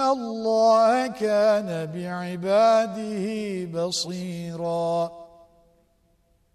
الله كان بعباده بصيراً